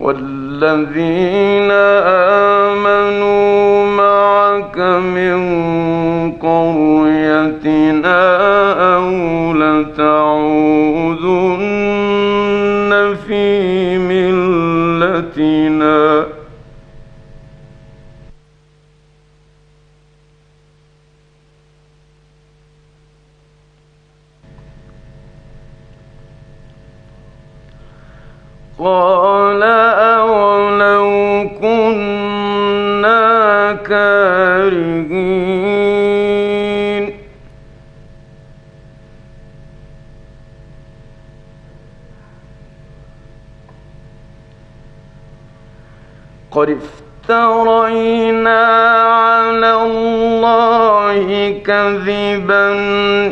والذين آمنوا معك من قريتنا أو لتعوذن في ملتنا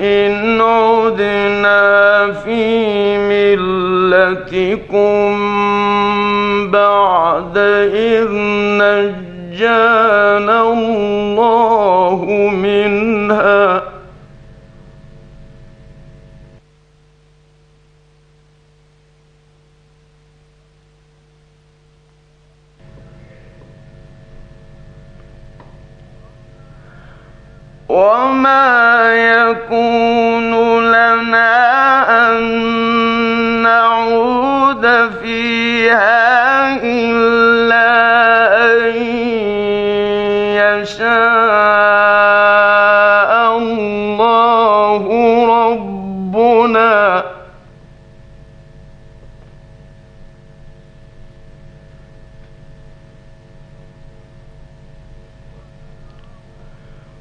إن عدنا في ملتكم بعد إذ نجانا وما يكون لنا أن نعود فيها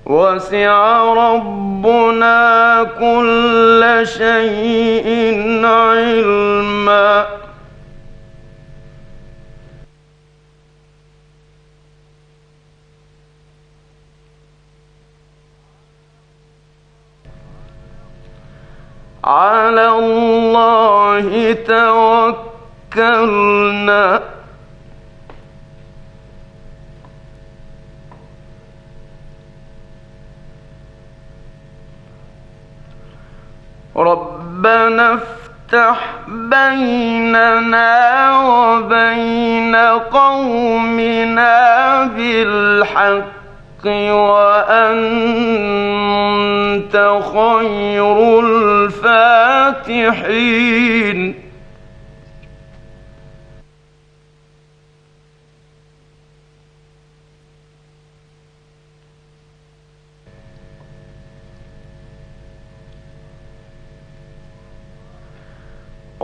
وسع ربنا كل شيء علما. على الله توكلنا. ربنا افتح بيننا وبين قومنا بالحق وأنت خير الفاتحين.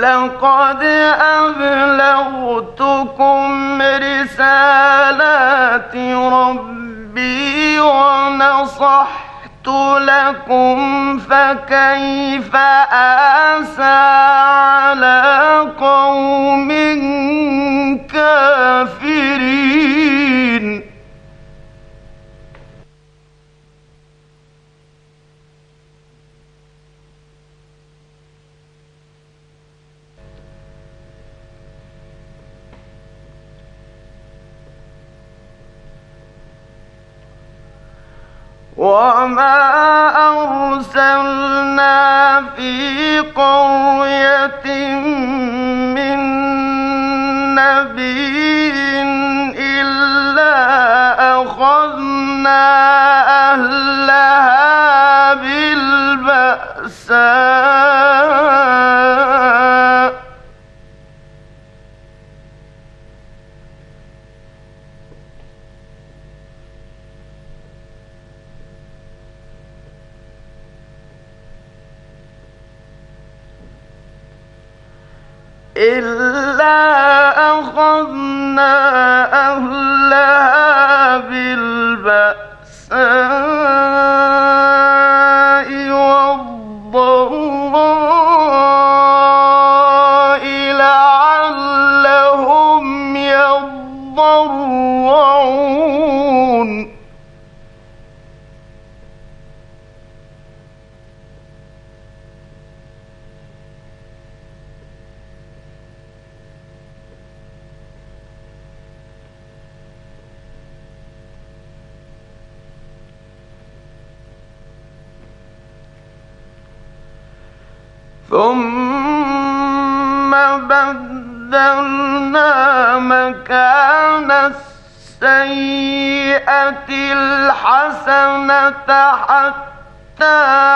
لقد أبلغتكم رسالات ربي ونصحت لكم فكيف آسى على قوم وما أرسلنا في قرية من نبي إلا أخذنا أهلها بالبأساء إلا أخذنا أهلها بالبأساء بدلنا مكان السيئة الحسنة حتى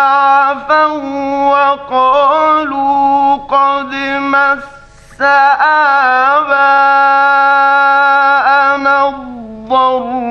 عفوا وقالوا قد مس آباءنا الضراء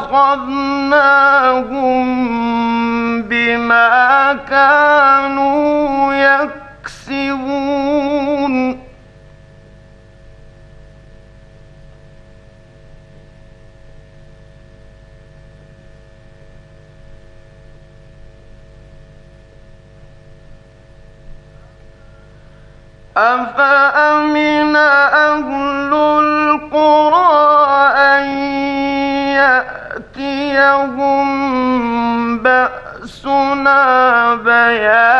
فأخذناهم بما كانوا بأسنا بياتا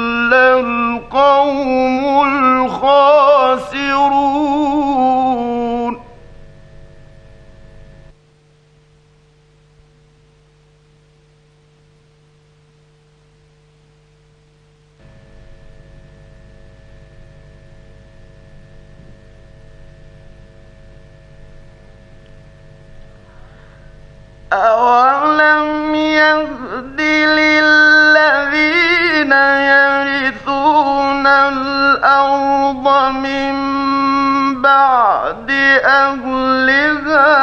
بعد أهلها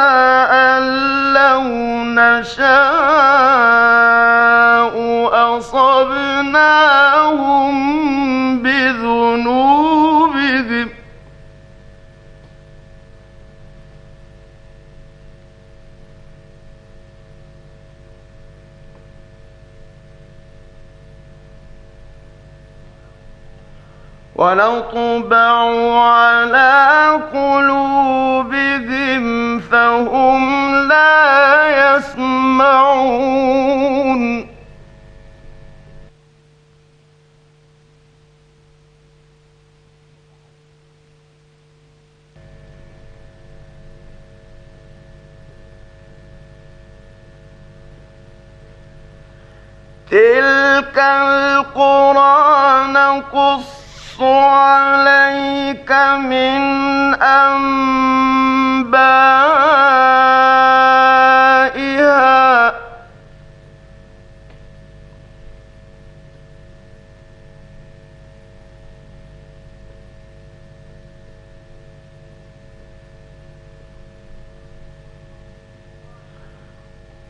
أن لو نشاء أصبناهم ونطبع على قلوبهم فهم لا يسمعون. تلك القرى نقص عليك من أنبائها.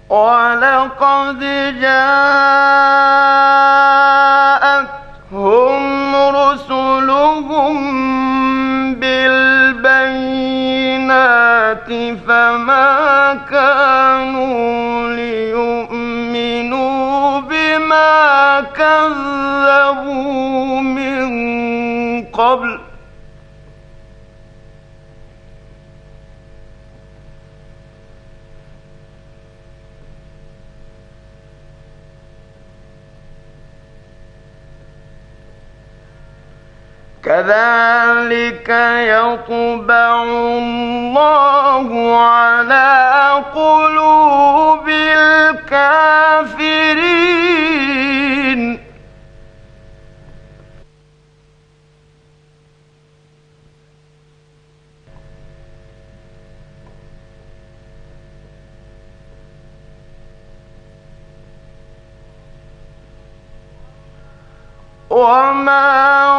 ولقد جاءتهم كانوا كذلك يطبع الله على قلوب الكافرين. وما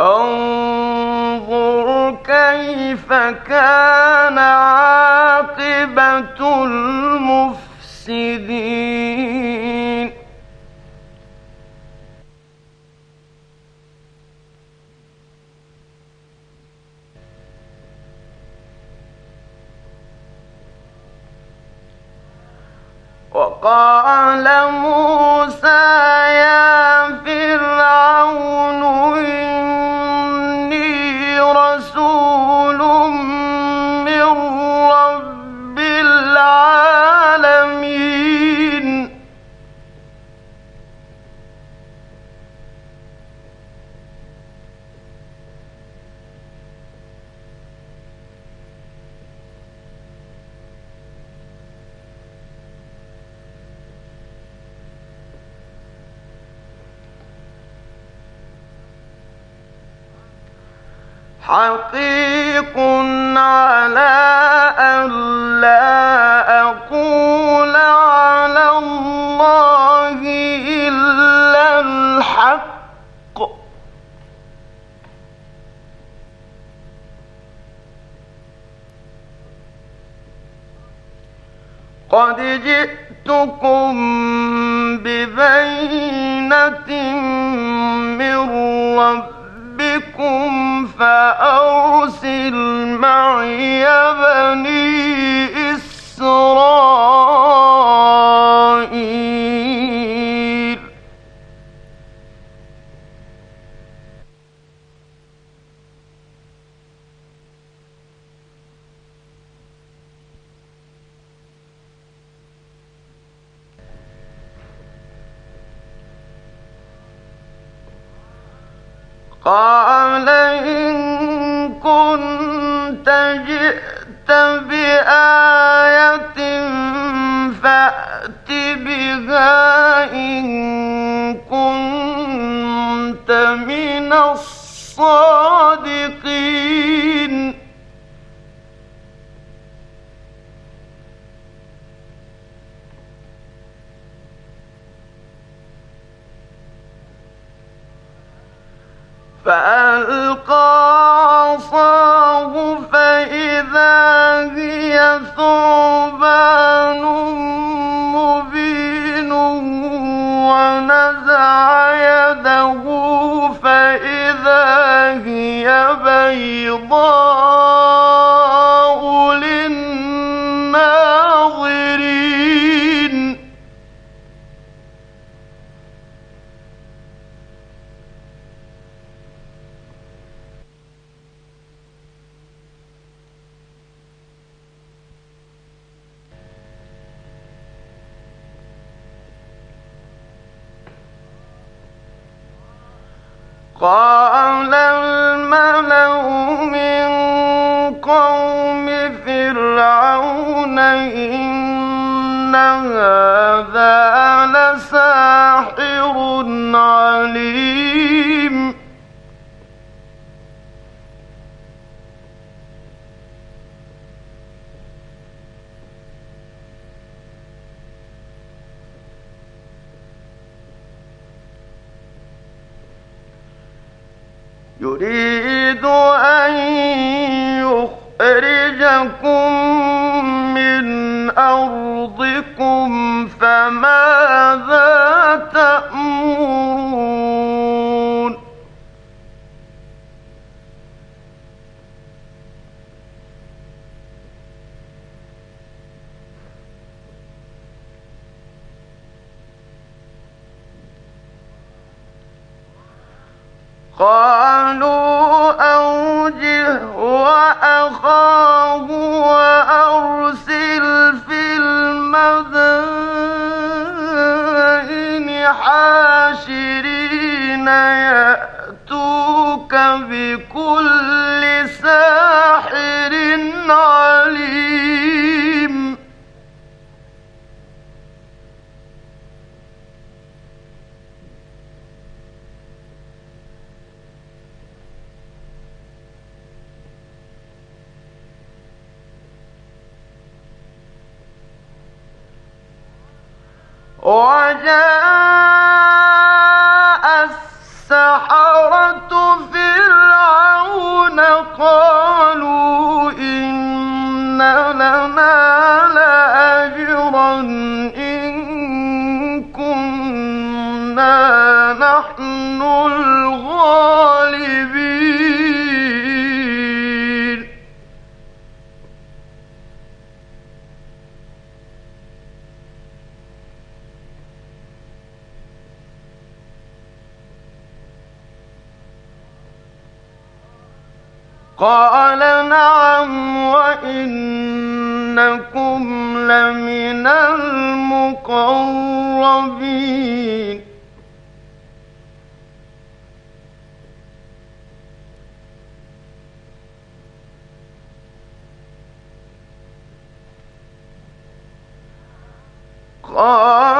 فانظر كيف كان عاقبة حقيق على أن لا أقول على الله إلا الحق. قد جئتكم ببينة من رب ربكم فأرسل معي بني إسرائيل. قال كنت جئت بآية فأت بها إن كنت من الصادقين. فألقى هي ثعبان مبين ونزع يده فإذا هي بيضاء هذا لساحر عليم. يريد أن يخرجكم Oh, قال نعم وإنكم لمن المقربين قال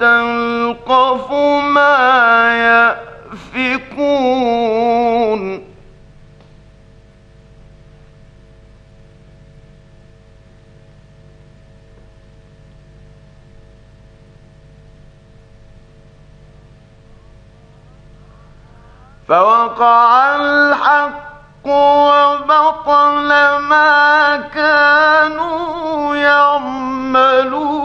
تلقف ما يأفكون. فوقع الحق وبطل ما كانوا يعملون.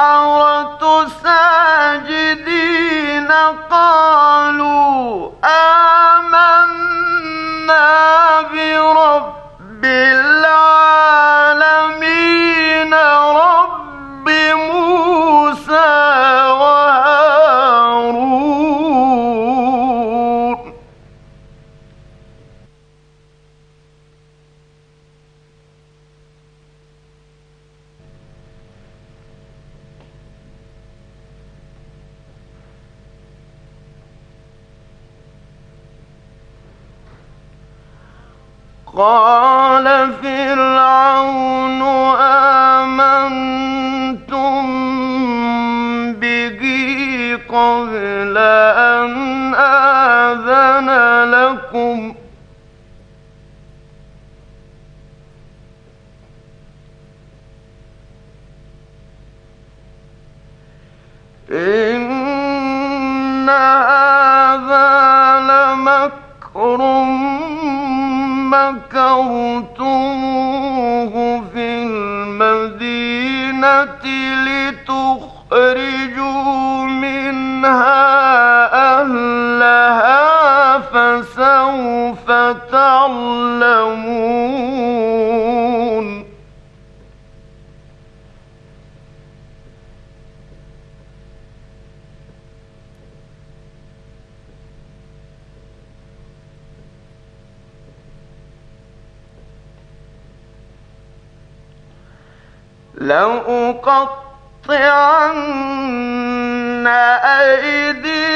أرى لكم. إن هذا لمكر مكرتموه في المدينة تعلمون لأقطعن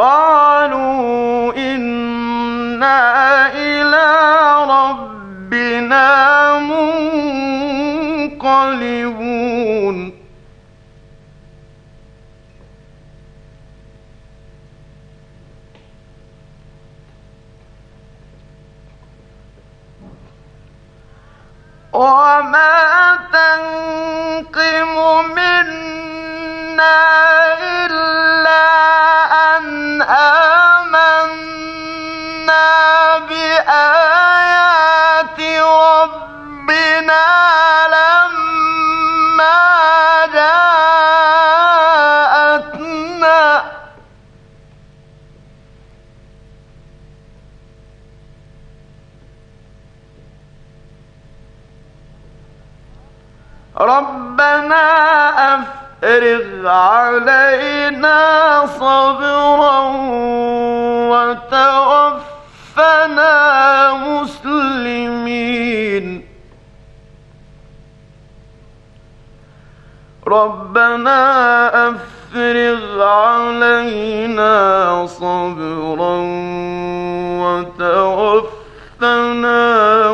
قالوا ربنا أفرغ علينا صبرا وتوفنا مسلمين. ربنا أفرغ علينا صبرا وتوفنا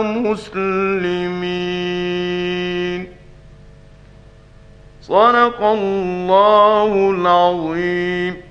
مسلمين. صدق الله العظيم.